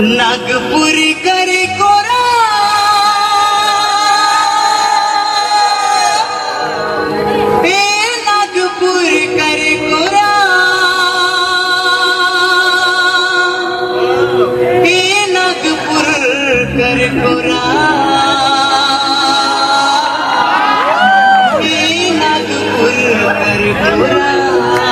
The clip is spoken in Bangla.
নাগপুরি করি করা নাগপুরি করি করা নাগপুর করি করা নাগপুর করি করা